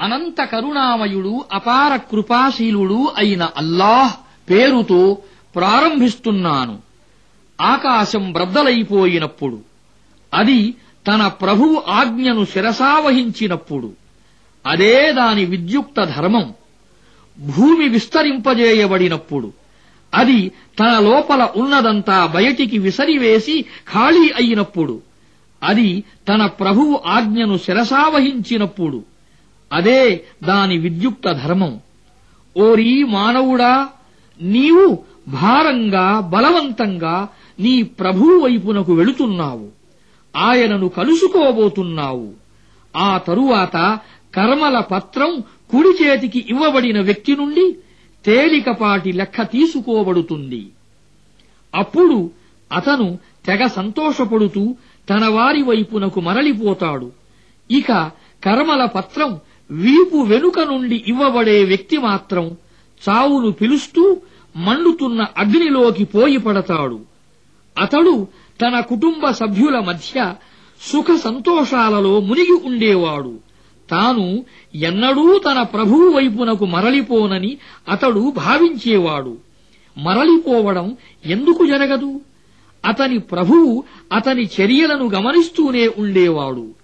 అనంత కరుణామయుడు అపార కృపాశీలుడు అయిన అల్లాహ్ పేరుతో ప్రారంభిస్తున్నాను. ఆకాశం బ్రద్దలైపోయినప్పుడు అది తన ప్రభువు ఆజ్ఞను శిరసావహించినప్పుడు అదే దాని విద్యుక్త ధర్మం భూమి విస్తరింపజేయబడినప్పుడు అది తన లోపల ఉన్నదంతా బయటికి విసరివేసి ఖాళీ అయినప్పుడు అది తన ప్రభువు ఆజ్ఞను శిరసావహించినప్పుడు అదే దాని విద్యుక్త ధర్మం. ఓరీ మానవుడా నీవు భారంగా బలవంతంగా నీ ప్రభువు వైపునకు వెళుతున్నావు. ఆయనను కలుసుకోబోతున్నావు. ఆ తరువాత కర్మల పత్రం కుడి చేతికి ఇవ్వబడిన వ్యక్తి నుండి తేలికపాటి లెక్క తీసుకోబడుతుంది. అప్పుడు అతను తెగ సంతోషపడుతూ తన వారి వైపునకు మరలిపోతాడు. ఇక కర్మల పత్రం వీపు వెనుక నుండి ఇవ్వబడే వ్యక్తి మాత్రం చావును పిలుస్తూ మండుతున్న అగ్నిలోకి పోయి పడతాడు. అతడు తన కుటుంబ సభ్యుల మధ్య సుఖ సంతోషాలలో మునిగి ఉండేవాడు. తాను ఎన్నడూ తన ప్రభువు వైపునకు మరలిపోనని అతడు భావించేవాడు. మరలిపోవడం ఎందుకు జరగదు? అతని ప్రభువు అతని చర్యలను గమనిస్తూనే ఉండేవాడు.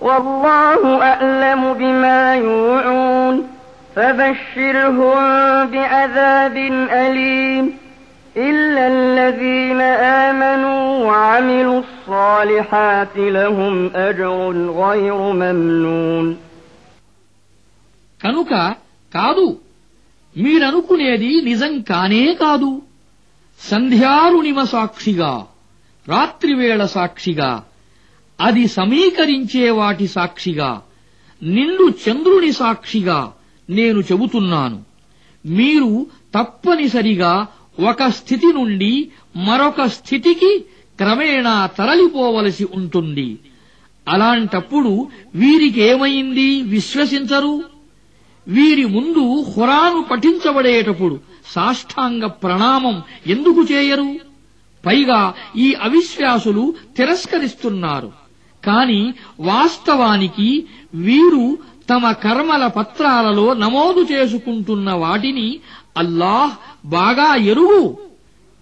والله أعلم بما يوعون فبشرهم بعذاب أليم إلا الذين آمنوا وعملوا الصالحات لهم أجر غير ممنون కనుక కాదు మీరనుకునేది నిజం కానే కాదు సంధ్యారుణిమ సాక్షిగా రాత్రివేళ సాక్షిగా అది సమీకరించే వాటి సాక్షిగా నిండు చంద్రుని సాక్షిగా నేను చెబుతున్నాను. మీరు తప్పనిసరిగా ఒక స్థితి నుండి మరొక స్థితికి క్రమేణా తరలిపోవలసి ఉంటుంది. అలాంటప్పుడు వీరికేమైంది విశ్వసించరు? వీరి ముందు హురాను పఠించబడేటప్పుడు సాష్టాంగ ప్రణామం ఎందుకు చేయరు? పైగా ఈ అవిశ్వాసులు తిరస్కరిస్తున్నారు. కాని వాస్తవానికి వీరు తమ కర్మల పత్రాలలో నమోదు చేసుకుంటున్న వాటిని అల్లాహ్ బాగా ఎరుగు.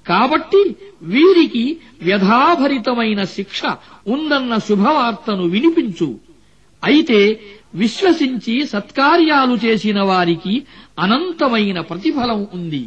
కాబట్టి వీరికి వ్యధాభరితమైన శిక్ష ఉందన్న శుభవార్తను వినిపించు. అయితే విశ్వసించి సత్కార్యాలు చేసిన వారికి అనంతమైన ప్రతిఫలం ఉంది.